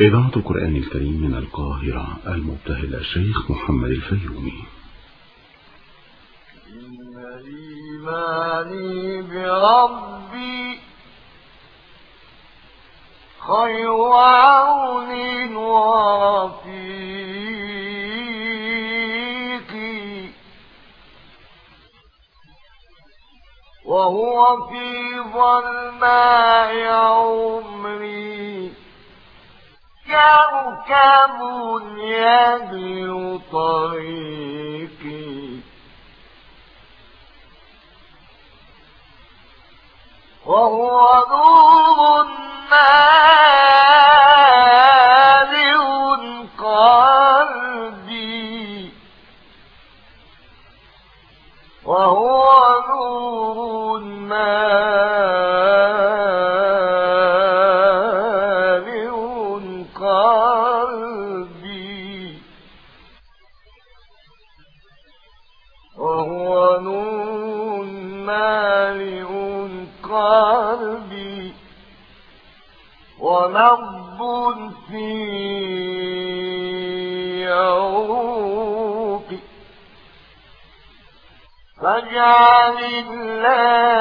إذاعة القرآن الكريم من القاهرة المبتهل الشيخ محمد الفيومي. إن إيماني بربي خير عون ورفيقي وهو في ظلماء عمري كوكب يدل طريقي. وهو نور مالئ قلبي. وهو في عروقي فاجعل اللهم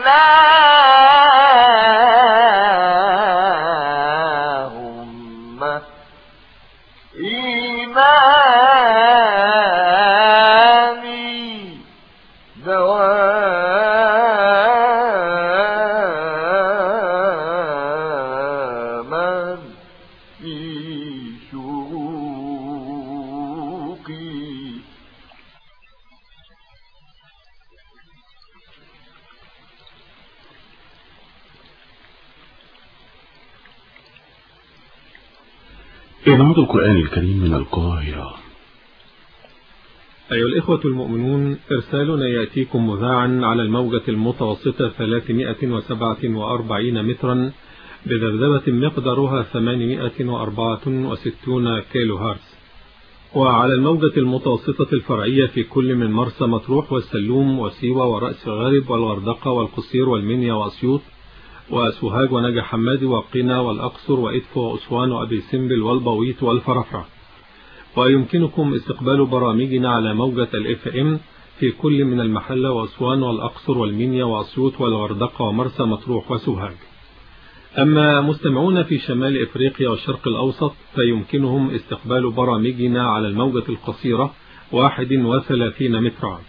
اللهم القرآن الكريم من القاهرة. أيها الإخوة المؤمنون إرسالنا يأتيكم مذاعا على الموجة المتوسطة 347 مترا بذبذبة مقدارها 864 كيلو هرتز وعلى الموجة المتوسطة الفرعية في كل من مرسى مطروح والسلوم وسيوة ورأس الغارب والغردقة والقصير والمنيا وأسيوط وسوهاج ونجا حمادي وقنا والأقصر وإدفو وأسوان وأبي سمبل والبويت والفرفرة. ويمكنكم استقبال برامجنا على موجة ال FM في كل من المحلة وأسوان والأقصر والمنيا وأسيوط والغردقة ومرسى مطروح وسوهاج. أما مستمعون في شمال إفريقيا والشرق الأوسط فيمكنهم استقبال برامجنا على الموجة القصيرة 31 مترا.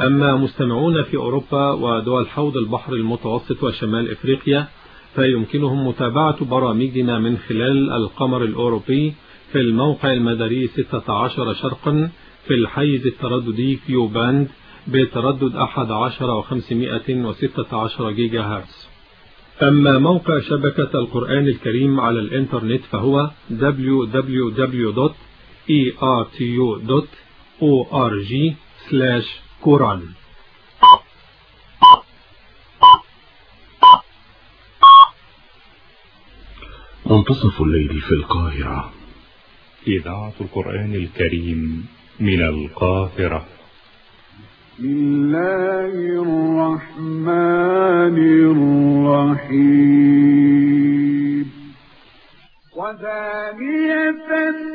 أما مستمعون في أوروبا ودول حوض البحر المتوسط وشمال إفريقيا فيمكنهم متابعة برامجنا من خلال القمر الأوروبي في الموقع المداري 16 شرقا في الحيز الترددي Ku band بتردد 11 و516 جيجا هرتز أما موقع شبكة القرآن الكريم على الإنترنت فهو www.ertu.org/quran منتصف الليل في القاهرة. إذاعة القرآن الكريم من القاهرة. بسم الله الرحمن الرحيم. ودانية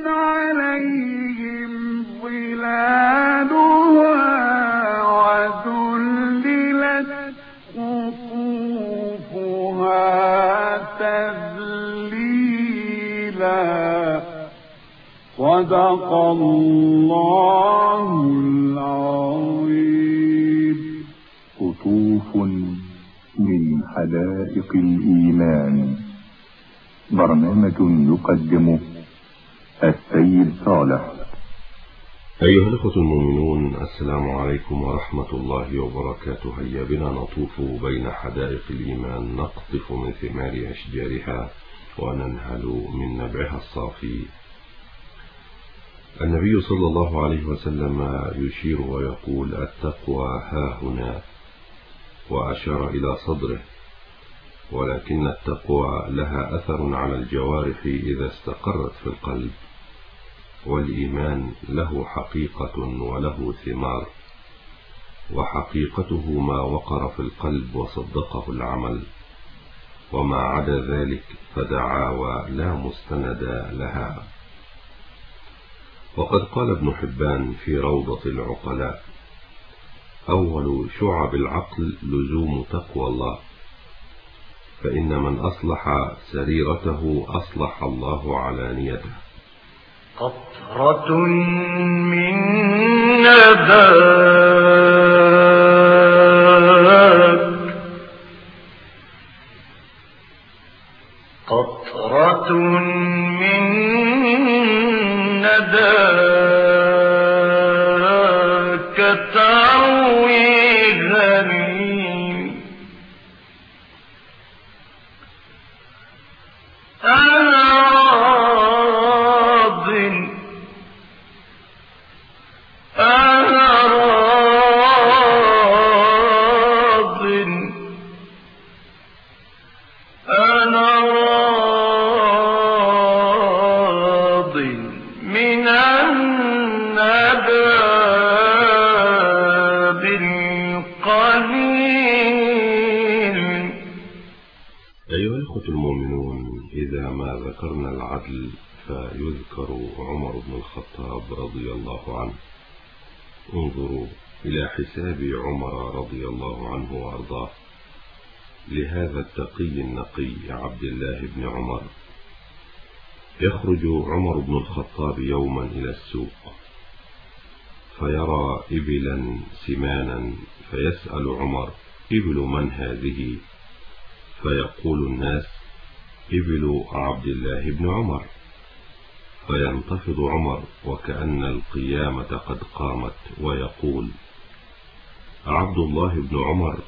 عليهم ظلالها صدق الله العظيم. قطوف من حدائق الإيمان. برنامج يقدمه السيد صالح. أيها الأخوة المؤمنون السلام عليكم ورحمة الله وبركاته. هيا بنا نطوف بين حدائق الإيمان نقطف من ثمار أشجارها وننهل من نبعها الصافي. النبي صلى الله عليه وسلم يشير ويقول التقوى ها هنا وأشار إلى صدره ولكن التقوى لها أثر على الجوارح إذا استقرت في القلب والإيمان له حقيقة وله ثمار وحقيقته ما وقر في القلب وصدقه العمل وما عدا ذلك فدعاوى لا مستند لها. وقد قال ابن حبان في روضة العقلاء أول شعب العقل لزوم تقوى الله فإن من أصلح سريرته أصلح الله علانيته قطرة من نداك قطرة عبد الله بن عمر. يخرج عمر بن الخطاب يوما إلى السوق فيرى إبلا سمانا فيسأل عمر إبل من هذه؟ فيقول الناس إبل عبد الله بن عمر. فينتفض عمر وكأن القيامة قد قامت ويقول عبد الله بن عمر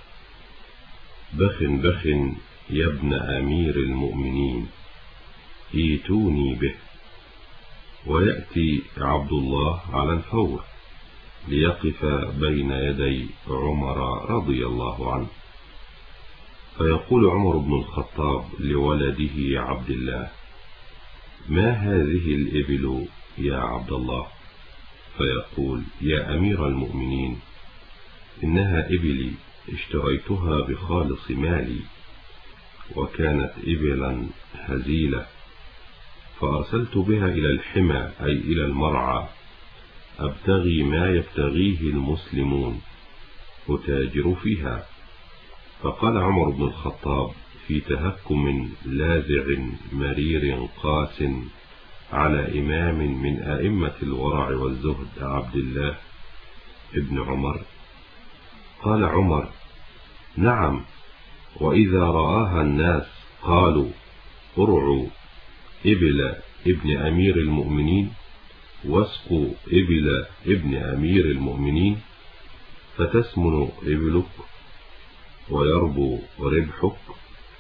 بخ بخ يا ابن أمير المؤمنين ايتوني به ويأتي عبد الله على الفور ليقف بين يدي عمر رضي الله عنه. فيقول عمر بن الخطاب لولده عبد الله ما هذه الإبل يا عبد الله؟ فيقول يا أمير المؤمنين إنها إبلي اشتريتها بخالص مالي. وكانت إبلا هزيلة فأرسلت بها إلى الحمى أي إلى المرعى أبتغي ما يبتغيه المسلمون أتاجر فيها. فقال عمر بن الخطاب في تهكم لاذع مرير قاس على إمام من أئمة الورع والزهد عبد الله ابن عمر. قال عمر نعم وإذا رآها الناس قالوا ارعوا إبل ابن أمير المؤمنين واسقوا إبل ابن أمير المؤمنين فتسمن إبلك ويربو ربحك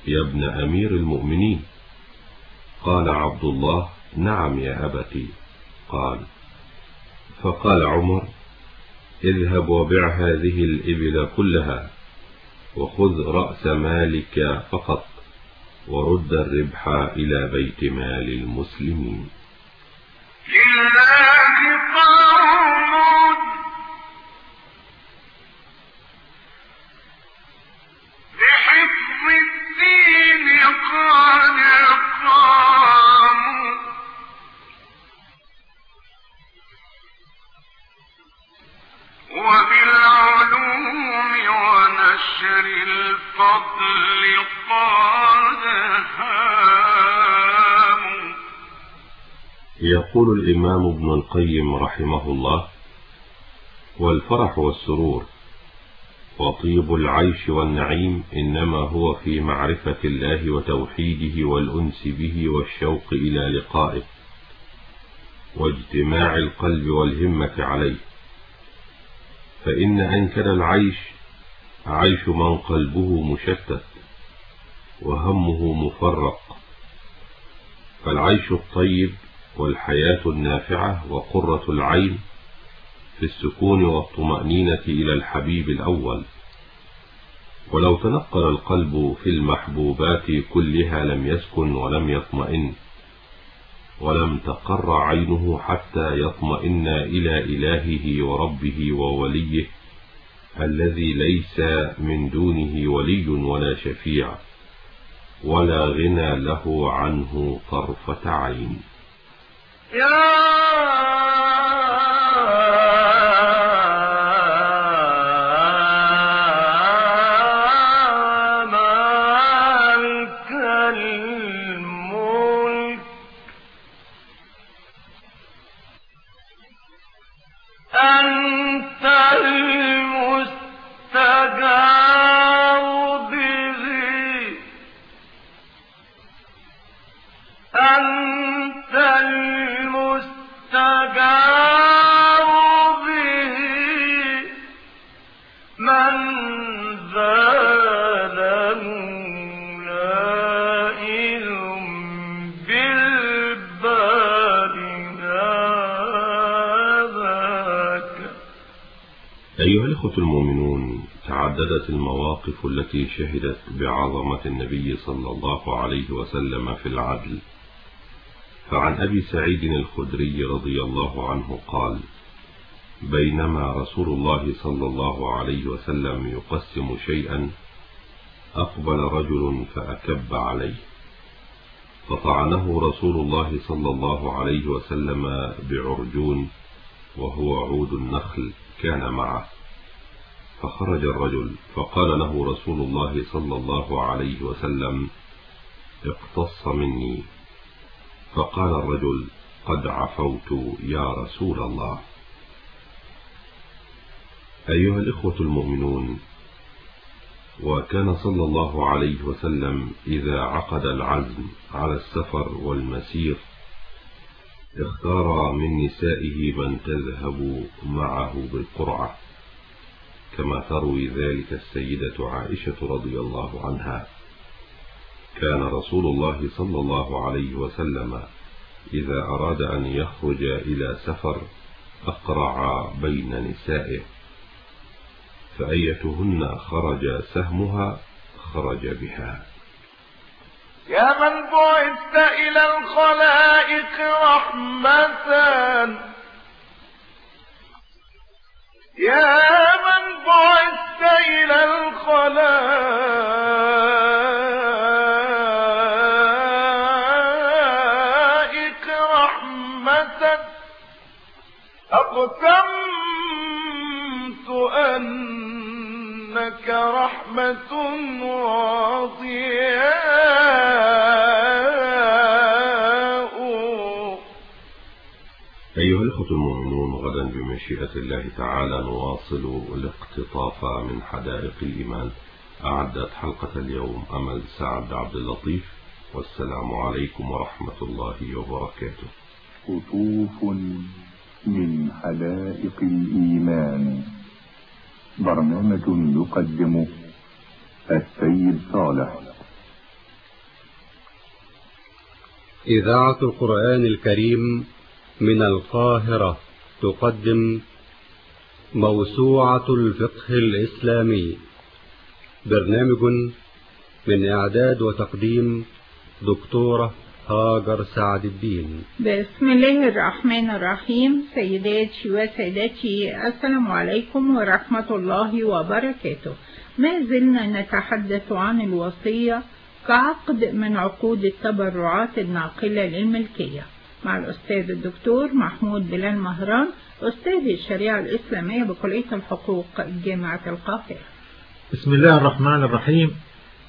يا ابن أمير المؤمنين. قال عبد الله نعم يا أبتي. قال فقال عمر اذهب وبع هذه الإبل كلها. وخذ رأس مالك فقط ورد الربح إلى بيت مال المسلمين. الإمام ابن القيم رحمه الله والفرح والسرور وطيب العيش والنعيم إنما هو في معرفة الله وتوحيده والأنس به والشوق إلى لقائه واجتماع القلب والهمة عليه فإن أنكر العيش عيش من قلبه مشتت وهمه مفرق فالعيش الطيب والحياة النافعة وقرة العين في السكون والطمأنينة إلى الحبيب الأول. ولو تنقل القلب في المحبوبات كلها لم يسكن ولم يطمئن ولم تقر عينه حتى يطمئن إلى إلهه وربه ووليه الذي ليس من دونه ولي ولا شفيع ولا غنى له عنه طرفة عين. يا الإخوة المؤمنون تعددت المواقف التي شهدت بعظمة النبي صلى الله عليه وسلم في العدل. فعن أبي سعيد الخدري رضي الله عنه قال بينما رسول الله صلى الله عليه وسلم يقسم شيئا أقبل رجل فأكب عليه. فطعنه رسول الله صلى الله عليه وسلم بعرجون وهو عود النخل كان معه. فخرج الرجل فقال له رسول الله صلى الله عليه وسلم اقتص مني. فقال الرجل قد عفوت يا رسول الله. أيها الإخوة المؤمنون وكان صلى الله عليه وسلم إذا عقد العزم على السفر والمسير اختار من نسائه من تذهب معه بالقرعة. كما تروي ذلك السيدة عائشة رضي الله عنها. كان رسول الله صلى الله عليه وسلم إذا أراد أن يخرج إلى سفر أقرع بين نسائه. فأيتهن خرج سهمها خرج بها. يا من بعثت إلى الخلائق رحمة. يا من بعثت إلى الخلائق رحمة أقسمت أنك رحمة وضياء أيها الأخوة المؤمنون غدا بمشيئة الله تعالى نواصل الاقتطاف من حدائق الإيمان. أعدت حلقة اليوم أمل سعد عبد اللطيف والسلام عليكم ورحمة الله وبركاته. قطوف من حدائق الإيمان. برنامج يقدمه السيد صالح. إذاعة القرآن الكريم من القاهرة. تقدم موسوعة الفقه الإسلامي. برنامج من إعداد وتقديم دكتورة هاجر سعد الدين. بسم الله الرحمن الرحيم. سيداتي وسادتي السلام عليكم ورحمة الله وبركاته. ما زلنا نتحدث عن الوصية كعقد من عقود التبرعات الناقلة للملكية. مع الأستاذ الدكتور محمود بلال مهران أستاذ الشريعة الإسلامية بكلية الحقوق جامعة القاهرة. بسم الله الرحمن الرحيم.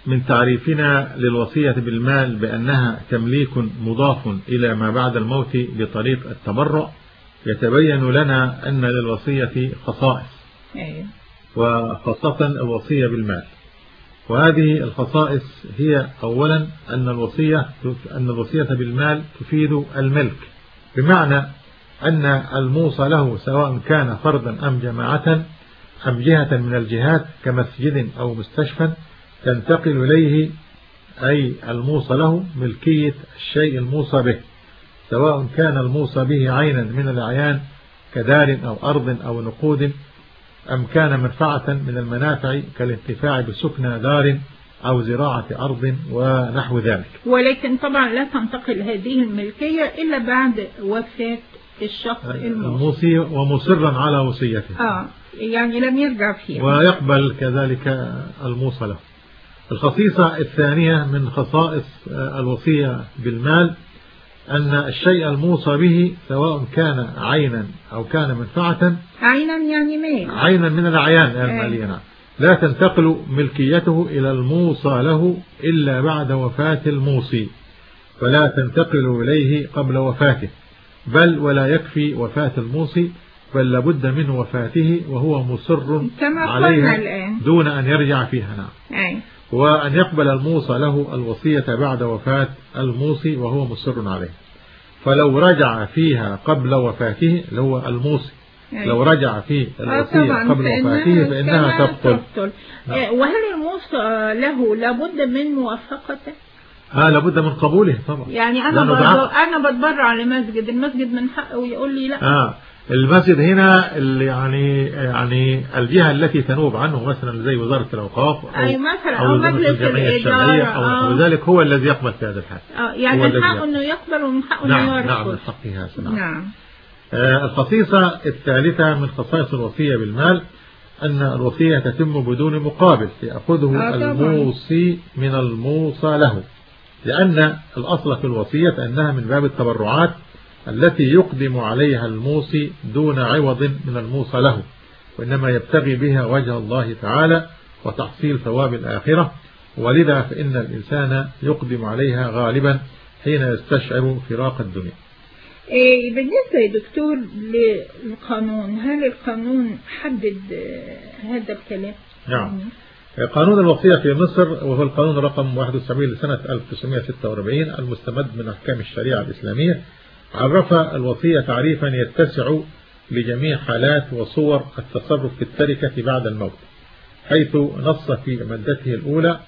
من تعريفنا للوصية بالمال بأنها تمليك مضاف إلى ما بعد الموت بطريق التبرع يتبين لنا أن للوصية خصائص. أيوة. وخاصة الوصية بالمال. وهذه الخصائص هي أولا أن الوصية أن الوصية بالمال تفيد الملك بمعنى أن الموصى له سواء كان فردا أم جماعة أم جهة من الجهات كمسجد أو مستشفى تنتقل إليه أي الموصى له ملكية الشيء الموصى به سواء كان الموصى به عينا من الأعيان كدار أو أرض أو نقود أم كان منفعة من المنافع كالانتفاع بسكنى دار أو زراعة أرض ونحو ذلك. ولكن طبعا لا تنتقل هذه الملكية إلا بعد وفاة الشخص الموصي. الموصي ومصرا على وصيته. آه يعني لم يرجع فيها. ويقبل كذلك الموصى له الخصيصة الثانية من خصائص الوصية بالمال أن الشيء الموصى به سواء كان عينا أو كان منفعة عينا يعني مال. عينا من الأعيان المالية لا تنتقل ملكيته إلى الموصى له إلا بعد وفاة الموصي فلا تنتقل إليه قبل وفاته بل ولا يكفي وفاة الموصي بل لابد من وفاته وهو مصر عليها دون أن يرجع فيها نعم. أي. وأن يقبل الموصى له الوصية بعد وفاة الموصي وهو مصر عليه. فلو رجع فيها قبل وفاته اللي هو الموصي. لو رجع في آه الوصية طبعا قبل وفاته فإنها تبطل. تبطل. نعم. آه، وهل الموصى له لابد من موافقته؟ آه لابد من قبوله طبعا. يعني دعاء. أنا بتبرع لمسجد المسجد من حقه يقول لي لا. آه المسجد هنا اللي يعني يعني الجهة التي تنوب عنه مثلا زي وزارة الأوقاف أو, أي مثلا أو أو مجلس الجمعية الشرعية أو آه. ذلك هو الذي يقبل في هذا الحال آه، يعني من حقه. إنه يقبل ومن حقه نعم إنه نعم من يرفض حقه هذا نعم. نعم آه، الخصيصة الثالثة من خصائص الوصية بالمال أن الوصية تتم بدون مقابل يأخذه آه،. الموصي من الموصى له لأن الأصل في الوصية أنها من باب التبرعات التي يقدم عليها الموصي دون عوض من الموصى له وإنما يبتغي بها وجه الله تعالى وتحصيل ثواب الآخرة ولذا فإن الإنسان يقدم عليها غالبا حين يستشعر فراق الدنيا إيه بالنسبة يا دكتور للقانون هل القانون حدد هذا الكلام؟ نعم. قانون الوصية في مصر وهو القانون رقم 71 لسنة 1946 المستمد من أحكام الشريعة الإسلامية عرف الوصية تعريفا يتسع لجميع حالات وصور التصرف في التركة بعد الموت حيث نص في مادته الأولى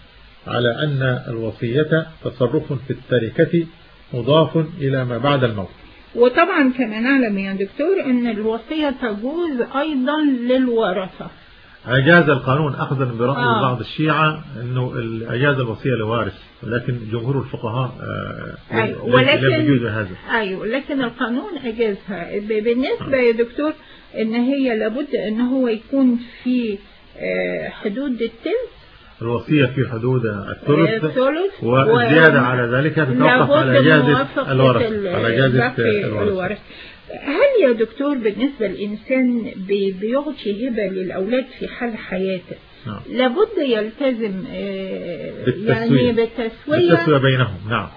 على أن الوصية تصرف في التركة مضاف إلى ما بعد الموت. وطبعا كما نعلم يا دكتور أن الوصية تجوز أيضا للورثة. أجاز القانون أخذا برأي آه. بعض الشيعة أنه أجاز الوصية لوارث ولكن جمهور الفقهاء آه، ولكن- لم يجوز هذا. أيوه لكن القانون أجازها. ب- بالنسبة يا دكتور إن هي لابد إن هو يكون في آه، حدود الثلث الوصية في حدود الثلث والزيادة على ذلك تتوقف على إجازة الورث ال- على إجازة الورث هل يا دكتور بالنسبة للإنسان بي- بيعطي هبة للأولاد في حال حياته نعم. لابد يلتزم آه، بالتسوية. يعني بالتسوية التسوية بينهم نعم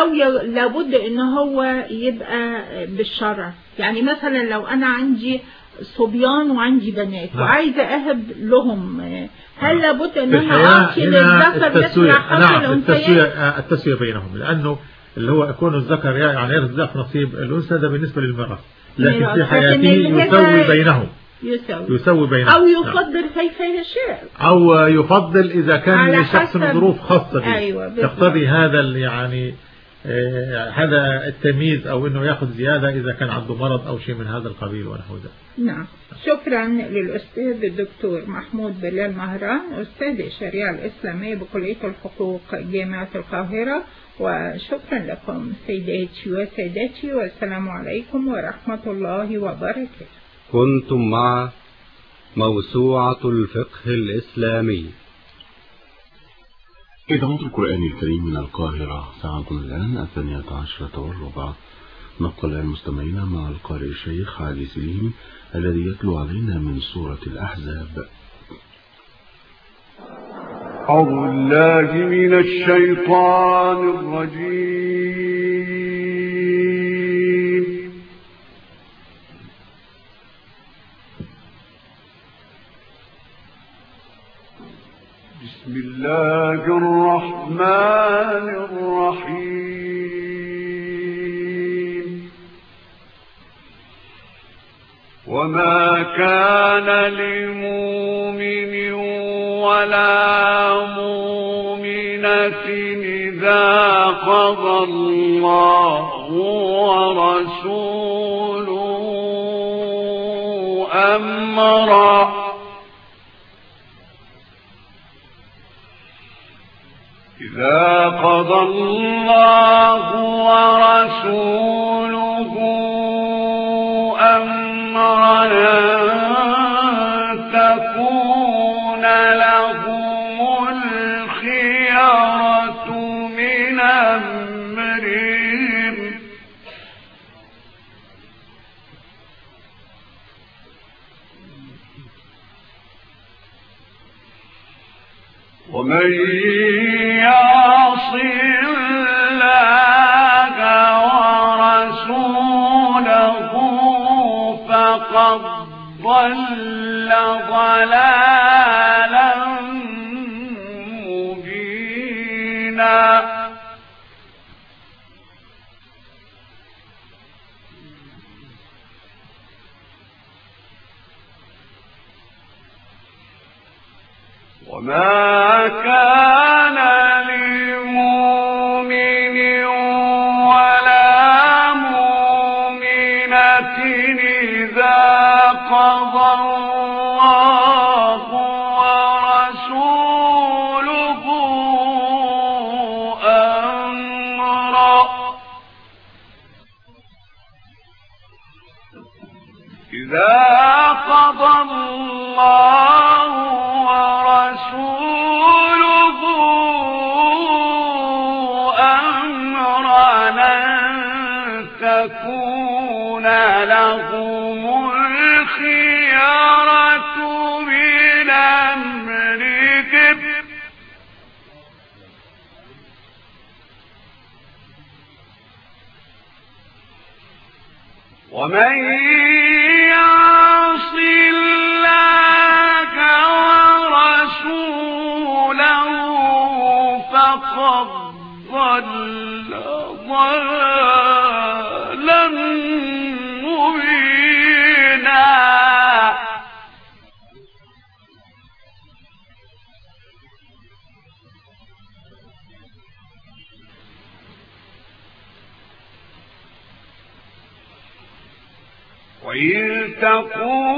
أو لابد إن هو يبقى بالشرع يعني مثلا لو أنا عندي صبيان وعندي بنات نعم. وعايزة أهب لهم آه، هل نعم. لابد إن أنا أعطي للذكر مثل التسوية حظ نعم التسوية الأنثيين التسوية بينهم لأنه اللي هو يكون الذكر يعني ضعف نصيب الأنثى ده بالنسبة للميراث لكن ميراث. في حياته يسوي بينهم. يساوي يسوي بينهم. أو نعم. يقدر كيف يشاء أو يفضل إذا كان لشخص ظروف خاصة به أيوة،. تقتضي هذا يعني آه، هذا التمييز أو أنه يأخذ زيادة إذا كان عنده مرض أو شيء من هذا القبيل ونحو ذلك. نعم. شكرا للأستاذ الدكتور محمود بلال مهران أستاذ الشريعة الإسلامية بكلية الحقوق جامعة القاهرة وشكرا لكم سيداتي وسادتي والسلام عليكم ورحمة الله وبركاته. كنتم مع موسوعة الفقه الإسلامي. إذاعة القرآن الكريم من القاهرة ساعتنا الآن الثانية عشرة والربع. نبقى الآن مستمعين مع القارئ الشيخ علي سليم الذي يتلو علينا من سورة الأحزاب. أعوذ بالله من الشيطان الرجيم. بسم الله الرحمن الرحيم. وما كان لمؤمن ولا مؤمنة إذا قضى الله ورسوله أمرا إذا قضى الله ورسوله ضل ضلالا مبينا. وما تكون لهم الخيارة من أمرهم ومن فقد ضل تقول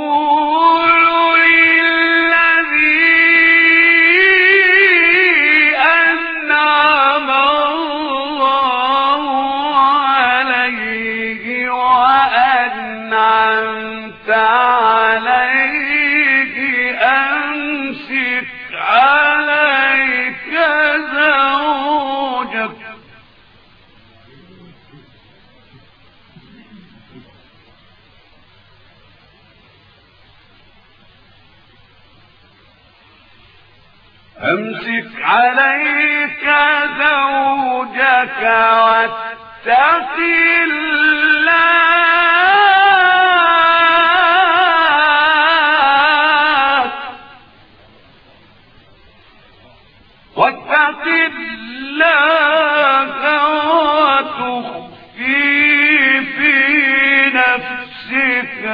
عليك زوجك واتق الله. واتق الله وتخفي في نفسك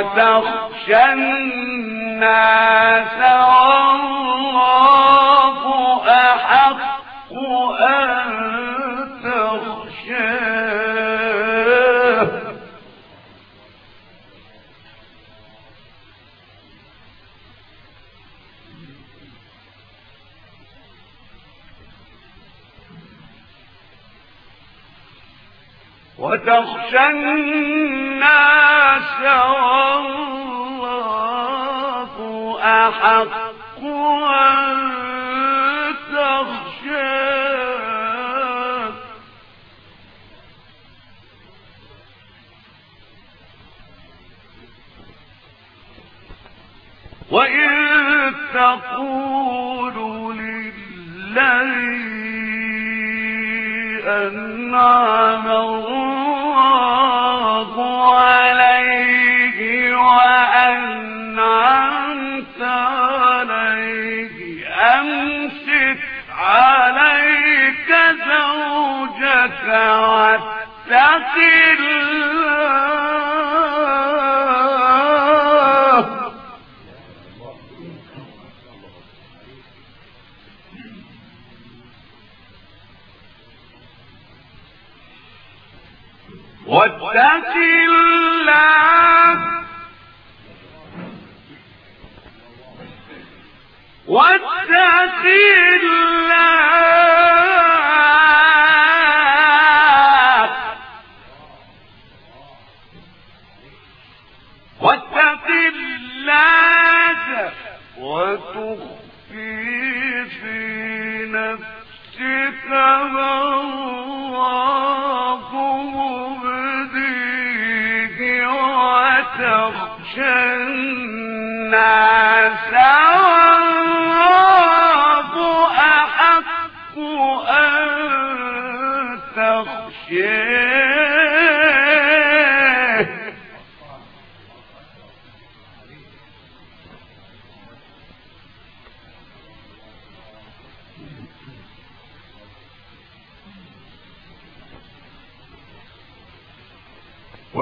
وتخشى الناس والله أحق أن تخشاه. وتخشى الناس أحق أن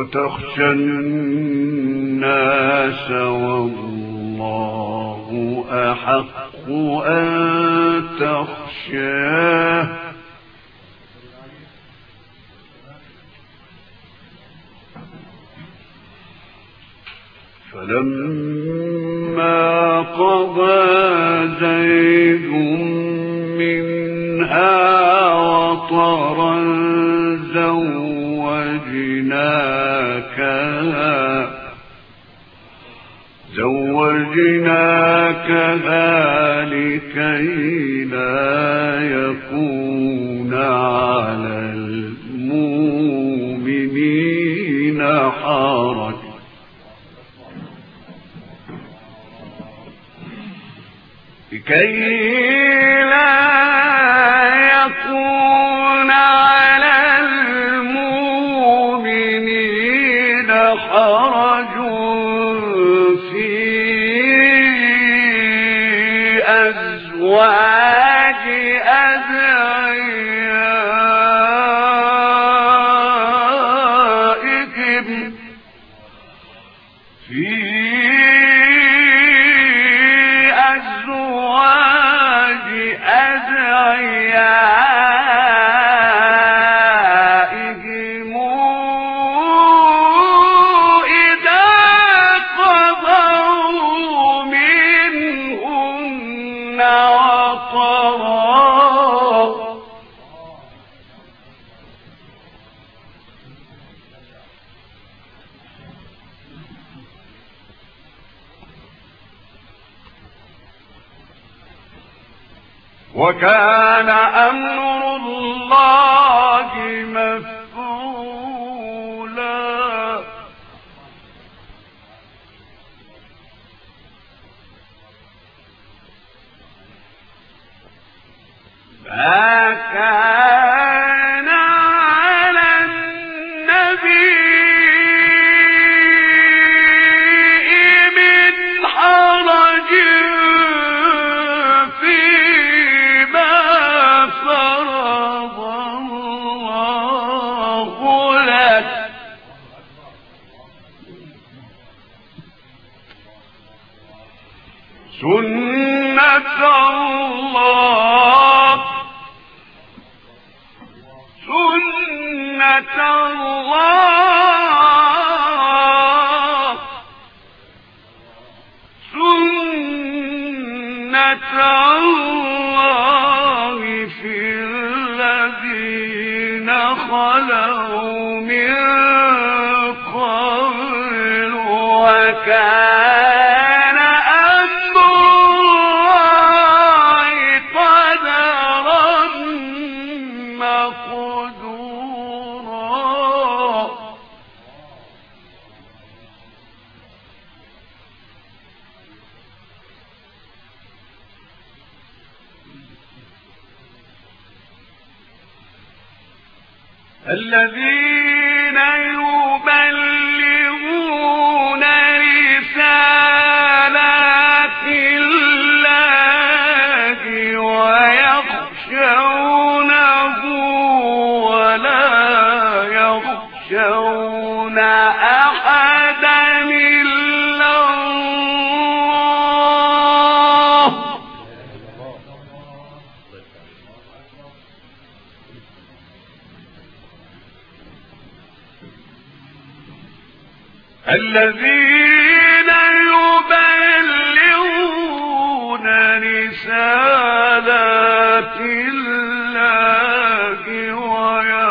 وتخشى الناس والله أحق أن تخشاه فلما قضى زيد منها وطرا زوجناك ذا لكي لا يكون على المؤمنين حرج. لكي لا وكان أمر الله مفعولا. ما كان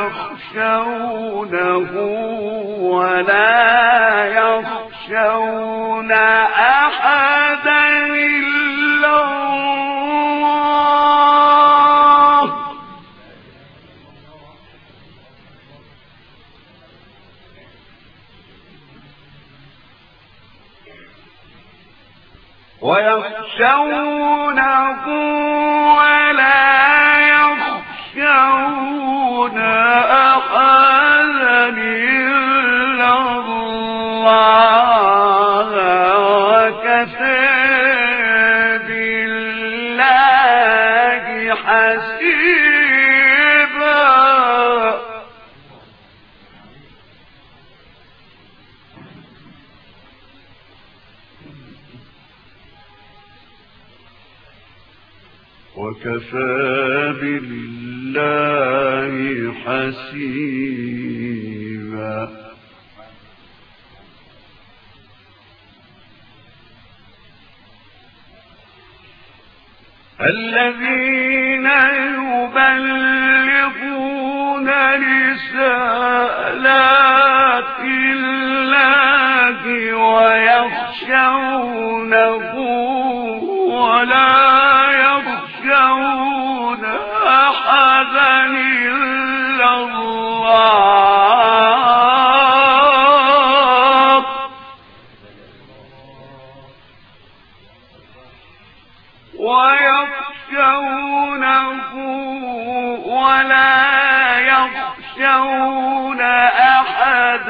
يخشونه ولا يخشون وكفى بالله حسيبا. الذين يبلغون رسالات الله ويخشونه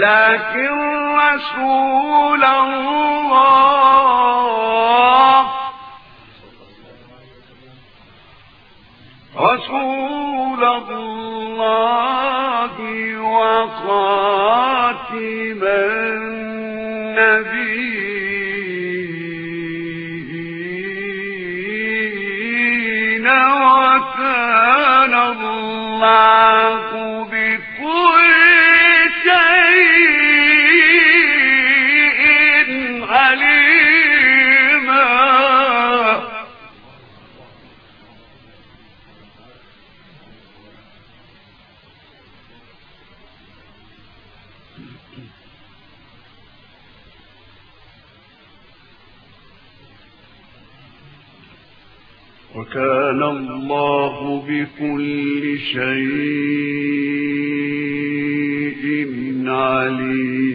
ولكن رسول الله رسول الله وقاتم وكان الله بكل شيء عليماً.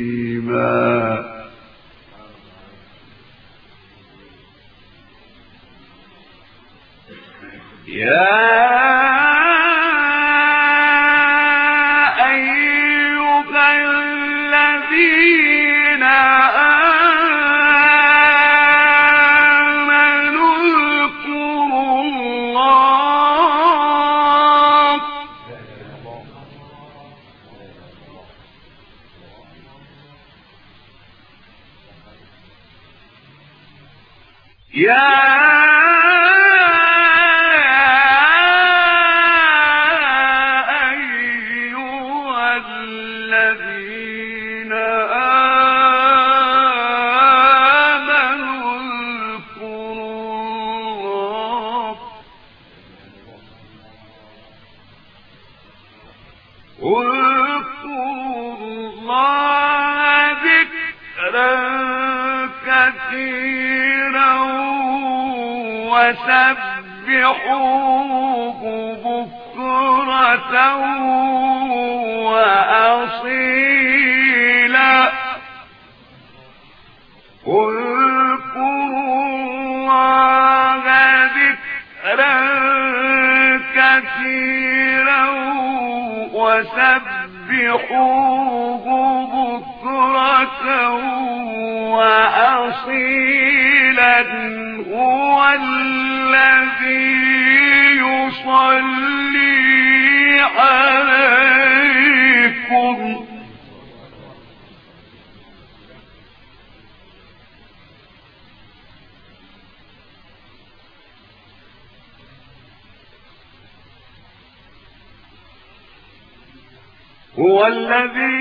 هو الذي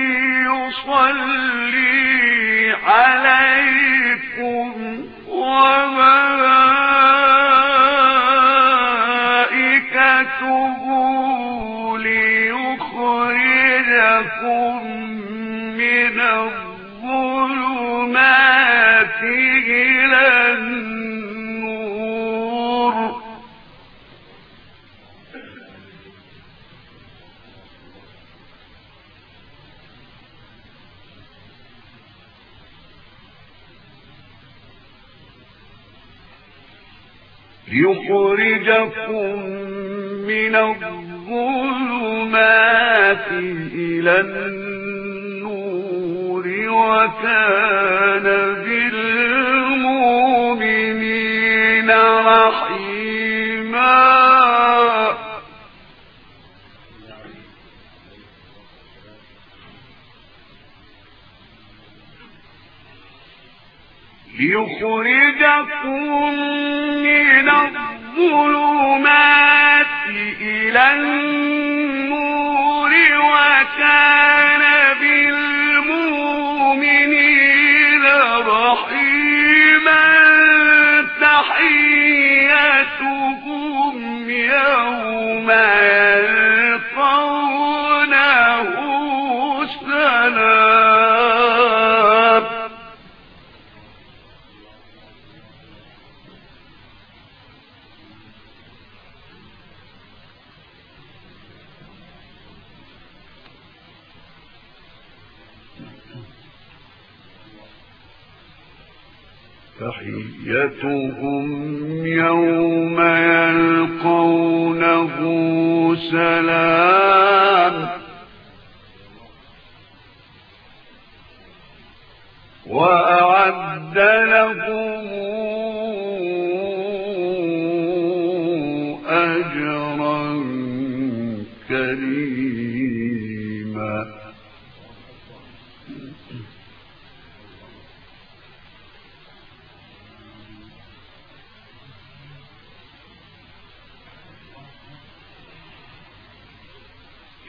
يصلي عليه كان بالمؤمنين رحيما. ليخرجكم من الظلمات إلى النور وكان يوم تحيتهم يوم يلقونه سلام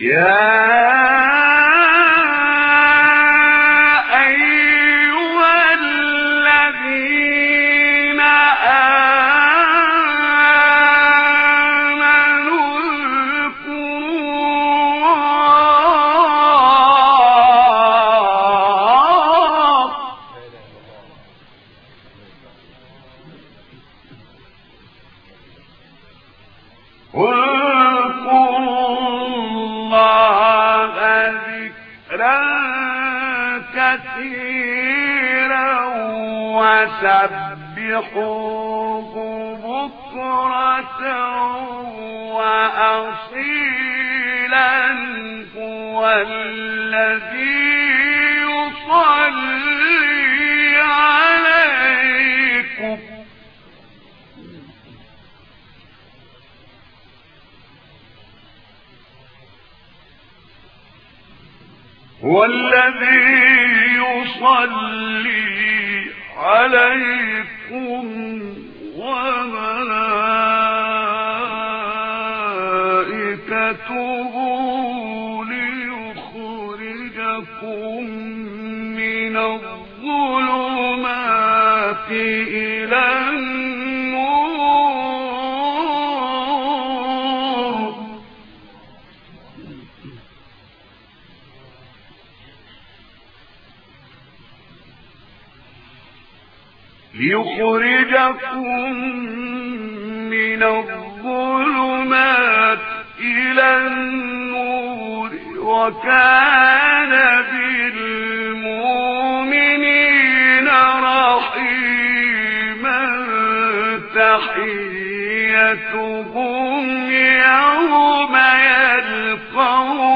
يا ليخرجكم من الظلمات إلى النور وكان بالمؤمنين رحيما تحيتهم يوم يلقون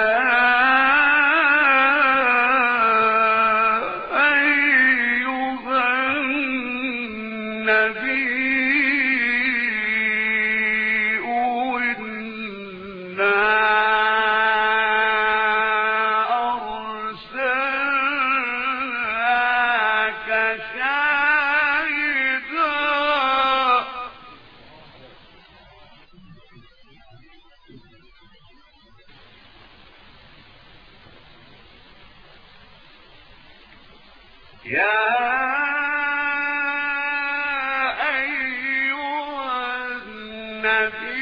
النبي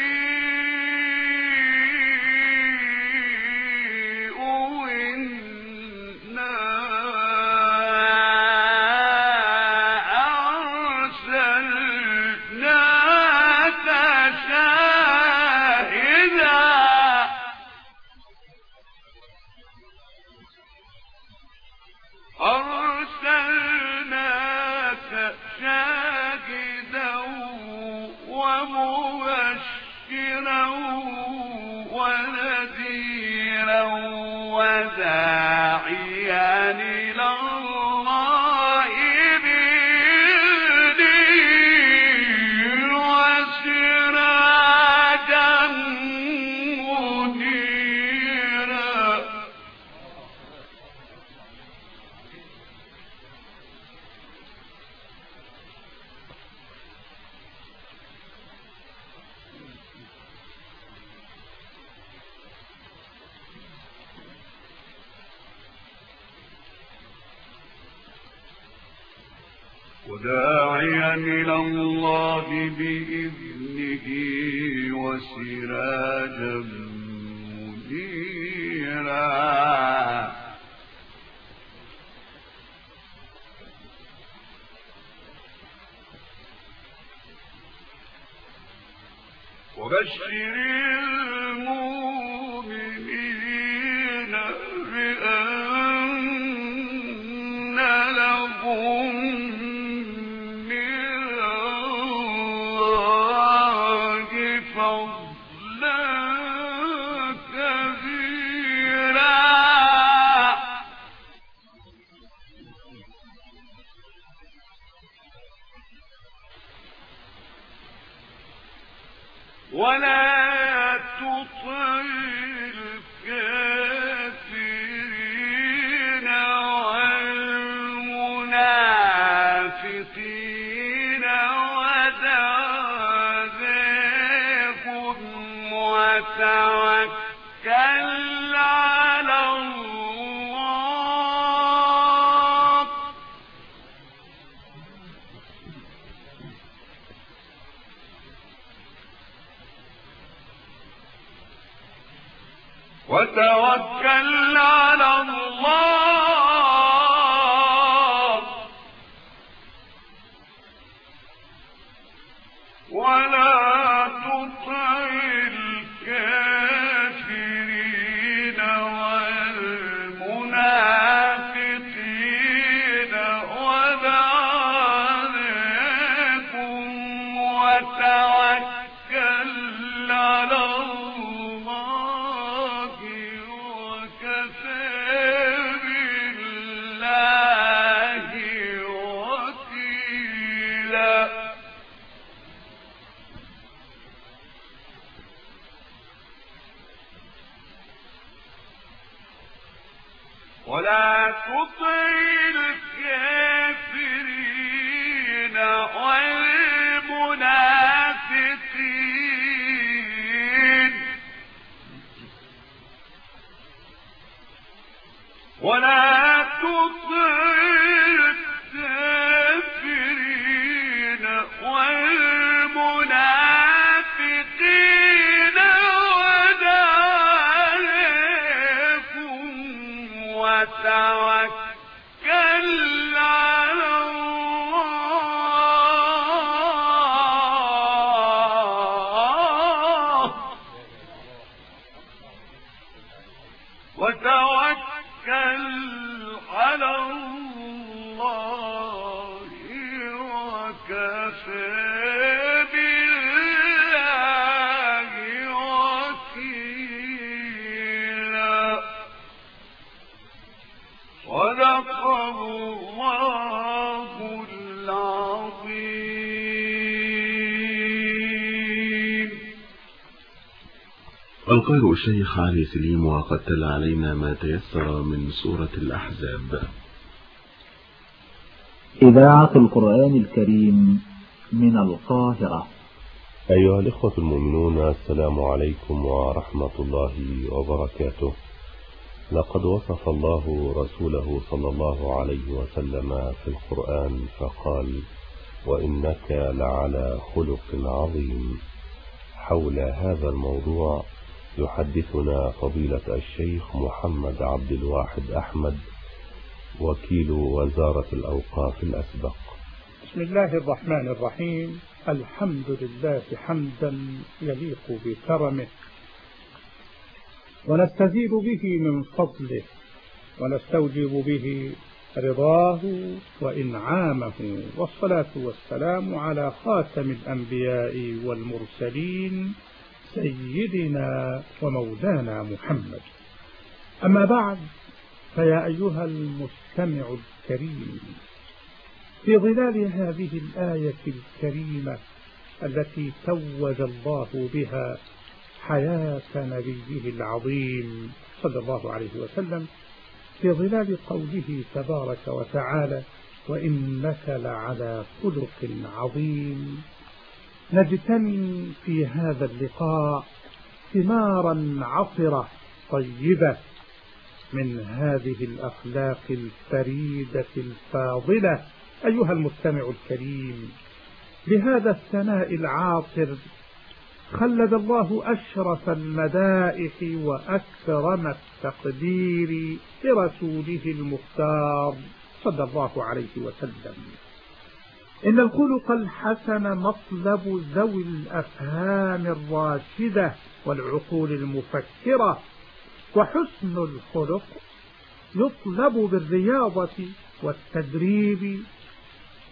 ولا تطلق القارئ الشيخ علي سليم وقد تلا علينا ما تيسر من سورة الأحزاب. إذاعة القرآن الكريم من القاهرة. أيها الإخوة المؤمنون السلام عليكم ورحمة الله وبركاته. لقد وصف الله رسوله صلى الله عليه وسلم في القرآن فقال وإنك لعلى خلق عظيم حول هذا الموضوع يحدثنا فضيلة الشيخ محمد عبد الواحد أحمد وكيل وزارة الأوقاف الأسبق. بسم الله الرحمن الرحيم. الحمد لله حمدا يليق بكرمه ونستزيد به من فضله ونستوجب به رضاه وإنعامه والصلاة والسلام على خاتم الأنبياء والمرسلين سيدنا ومولانا محمد. أما بعد فيا أيها المستمع الكريم في ظلال هذه الآية الكريمة التي توج الله بها حياة نبيه العظيم صلى الله عليه وسلم في ظلال قوله تبارك وتعالى وإنك لعلى خلق عظيم نجتني في هذا اللقاء ثمارا عطرة طيبة من هذه الأخلاق الفريدة الفاضلة أيها المستمع الكريم. بهذا الثناء العاطر خلد الله أشرف المدائح وأكرم التقدير لرسوله المختار صلى الله عليه وسلم. إن الخلق الحسن مطلب ذوي الأفهام الراشدة والعقول المفكرة وحسن الخلق يطلب بالرياضة والتدريب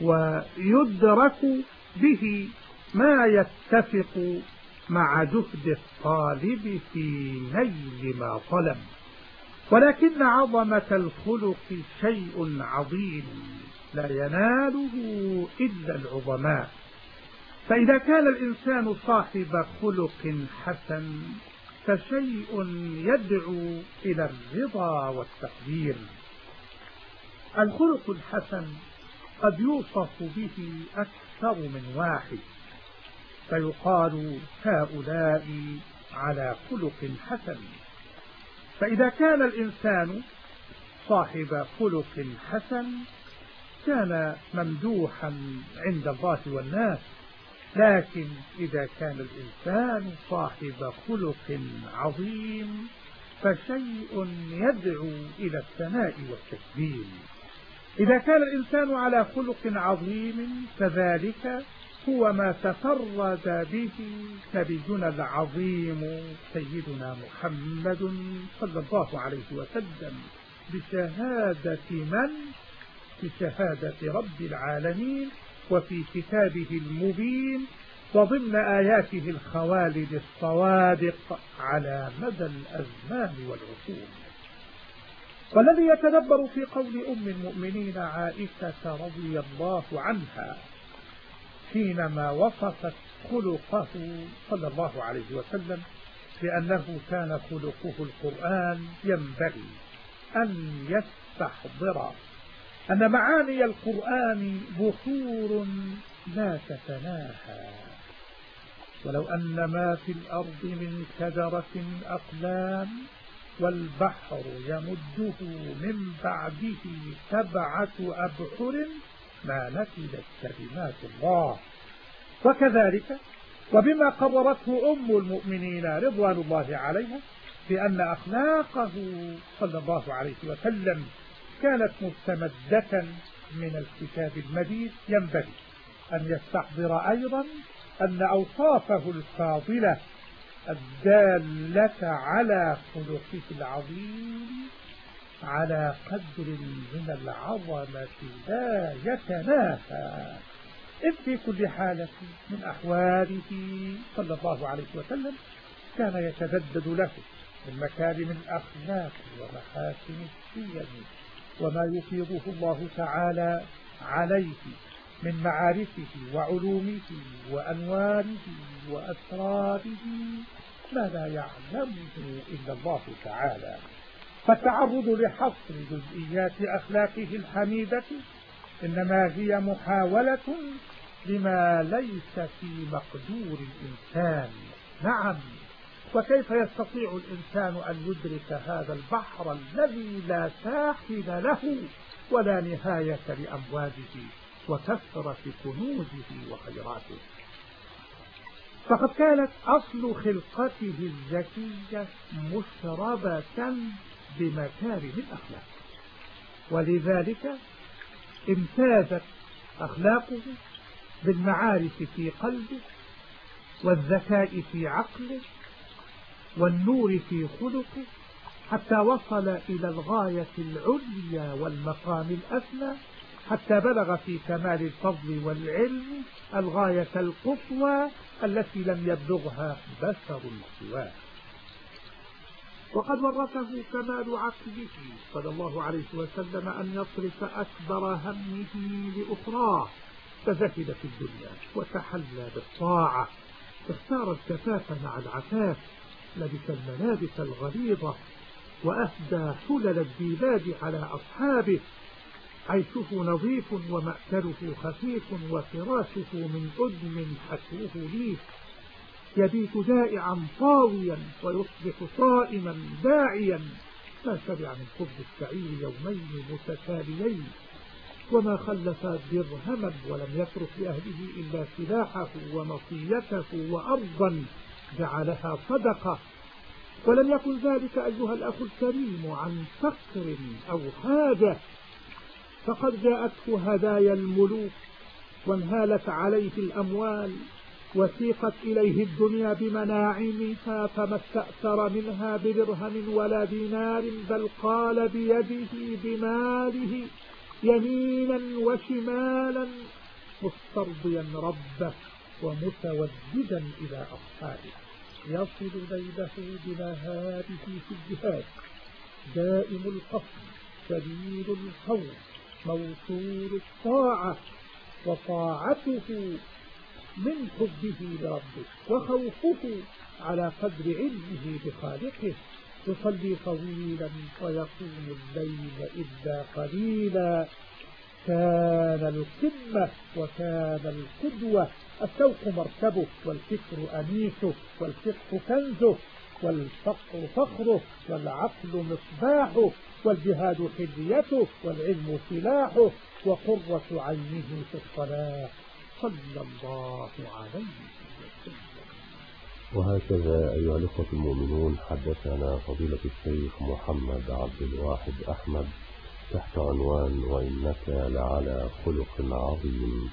ويدرك به ما يتفق مع جهد الطالب في نيل ما طلب. ولكن عظمة الخلق شيء عظيم. لا يناله إلا العظماء. فإذا كان الإنسان صاحب خلق حسن فشيء يدعو إلى الرضا والتقدير. الخلق الحسن قد يوصف به أكثر من واحد فيقال هؤلاء على خلق حسن. فإذا كان الإنسان صاحب خلق حسن كان ممدوحا عند الله والناس لكن إذا كان الإنسان صاحب خلق عظيم فشيء يدعو إلى الثناء والتكبير إذا كان الإنسان على خلق عظيم فذلك هو ما تفرد به نبينا العظيم سيدنا محمد صلى الله عليه وسلم بشهادة من؟ بشهادة رب العالمين وفي كتابه المبين وضمن آياته الخوالد الصوادق على مدى الأزمان والعصور والذي يتدبر في قول أم المؤمنين عائشة رضي الله عنها حينما وصفت خلقه صلى الله عليه وسلم بأنه كان خلقه القرآن ينبغي أن يستحضر أن معاني القرآن بحور لا تتناهى. ولو أن ما في الأرض من شجرة أقلام والبحر يمده من بعده سبعة أبحر ما نفدت كلمات الله. وكذلك وبما قررته أم المؤمنين رضوان الله عليها بأن أخلاقه صلى الله عليه وسلم كانت مستمدة من الكتاب المجيد ينبغي أن يستحضر أيضا أن أوصافه الفاضلة الدالة على خلقه العظيم على قدر من العظمة لا يتناهى إذ في كل حالة من أحواله صلى الله عليه وسلم كان يتجدد له من مكارم الأخلاق ومحاسن السيم وما يفيضه الله تعالى عليه من معارفه وعلومه وأنواره وأسراره ما لا يعلمه إلا الله تعالى. فالتعرض لحصر جزئيات أخلاقه الحميدة إنما هي محاولة لما ليس في مقدور الإنسان. نعم. وكيف يستطيع الإنسان أن يدرك هذا البحر الذي لا ساحل له ولا نهاية لأمواجه وكثرة كنوزه وخيراته؟ فقد كانت أصل خلقته الذكية مشربة بمكارم الأخلاق. ولذلك امتازت أخلاقه بالمعارف في قلبه والذكاء في عقله والنور في خلقه حتى وصل إلى الغاية العليا والمقام الأسنى حتى بلغ في كمال الفضل والعلم الغاية القصوى التي لم يبلغها بشر سواه. وقد ورثه كمال عقله صلى الله عليه وسلم أن يصرف أكبر همه لأخراه فزهد في الدنيا وتحلى بالطاعة اختار الكفاف مع العفاف لبس الملابس الغليظة وأهدى حلل الديباج على أصحابه عيشه نظيف ومأكله خفيف وفراشه من أدم حشوه ليف يبيت جائعا طاويا ويصبح صائما داعيا. ما شبع من خبز السعير يومين متتاليين. وما خلف درهما ولم يترك لأهله إلا سلاحه ومصيته وأرضا. جعلها صدقة. ولم يكن ذلك أيها الأخ الكريم عن فقر أو حاجة. فقد جاءته هدايا الملوك وانهالت عليه الأموال وسيقت إليه الدنيا بمناعمها فما استأثر منها بدرهم ولا دينار بل قال بيده بماله يمينا وشمالا مسترضيا ربه. ومتوددا إلى أصحابه. يصل ليله بنهاره في الجهاد. دائم القصد شديد الخوف موصول الطاعة وطاعته من حبه لربه وخوفه على قدر علمه بخالقه. يصلي طويلا ويقوم الليل إلا قليلا. كان القمة وكان القدوة السوق مركبه والفكر أنيسه والفقه كنزه والفقر فخره والعقل مصباحه والجهاد حليته والعلم سلاحه وقرة عينه في الصلاة. صلى الله عليه وسلم. وهكذا أيها الأخوة المؤمنون حدثنا فضيلة الشيخ محمد عبد الواحد أحمد. تحت عنوان وإنك لعلى خلق عظيم.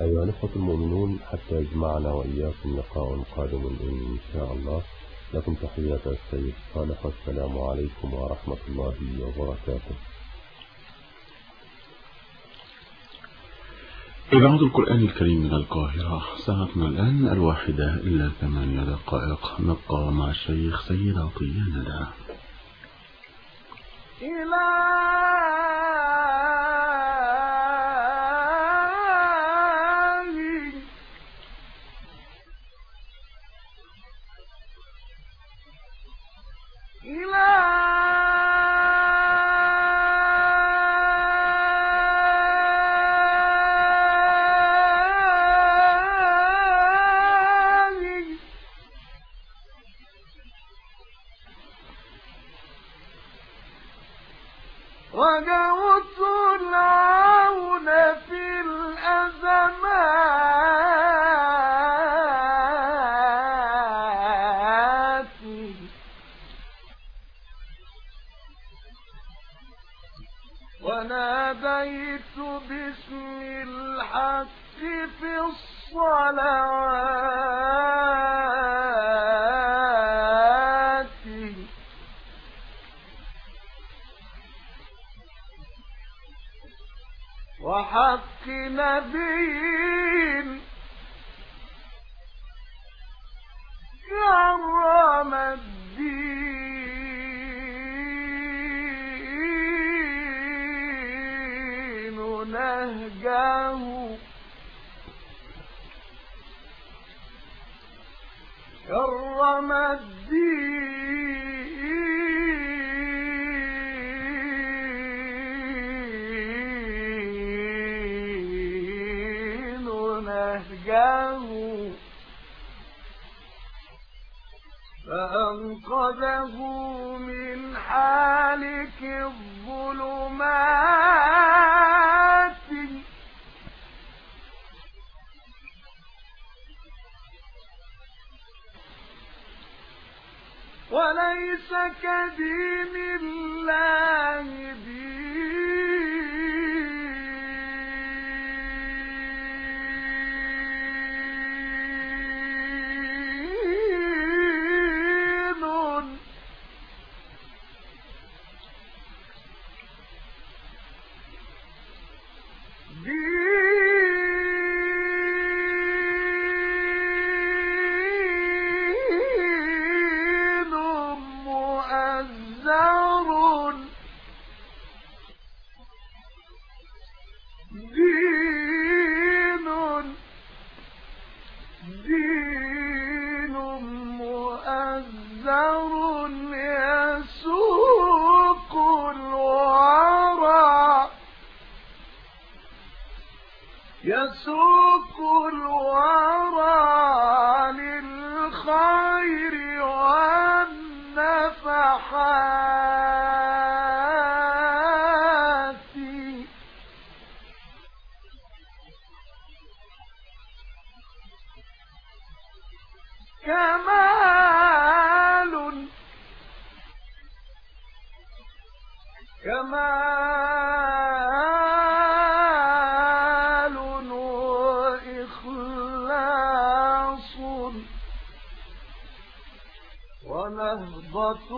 أيها الأخوة المؤمنون حتى يجمعنا وإياكم لقاء قادم إن شاء الله. لكم تحيات السيد صالح والسلام عليكم ورحمة الله وبركاته. إذاعة القرآن الكريم من القاهرة. ساعتنا الآن الواحدة إلا ثمانية دقائق. نبقى مع الشيخ سيد عطية ندى إلهي وحق نبي كرم الدين نهجه. كرم الدين فأنقذه من حالك الظلمات. وليس كدين الله كمال. كمال وإخلاص. ونهضة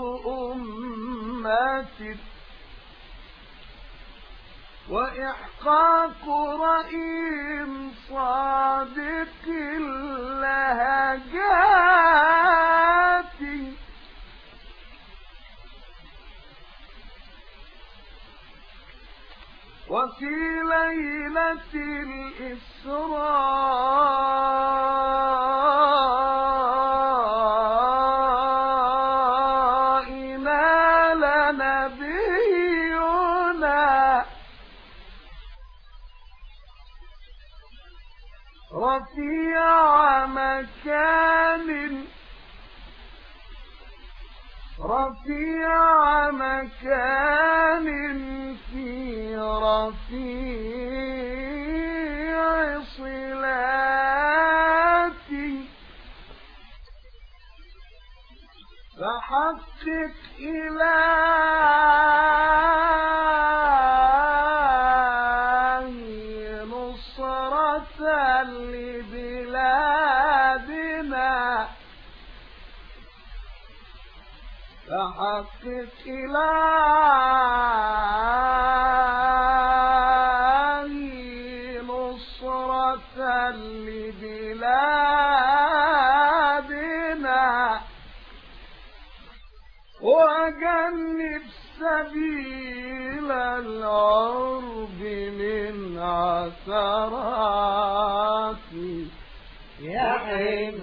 أمة. وإحقاق رئيم صادق. وفي ليلة الإسراء. تقطيع صلاتي فحقق إلهي نصرة لبلادنا. فحقق إلهي السراسي يا عين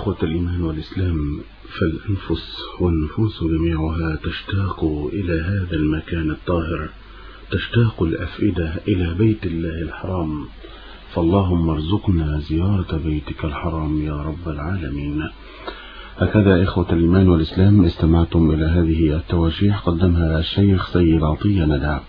إخوة الإيمان والإسلام فالأنفس والنفوس جميعها تشتاق إلى هذا المكان الطاهر تشتاق الأفئدة إلى بيت الله الحرام. فاللهم ارزقنا زيارة بيتك الحرام يا رب العالمين. هكذا إخوة الإيمان والإسلام استمعتم إلى هذه التواشيح قدمها الشيخ سيد عطية ندعم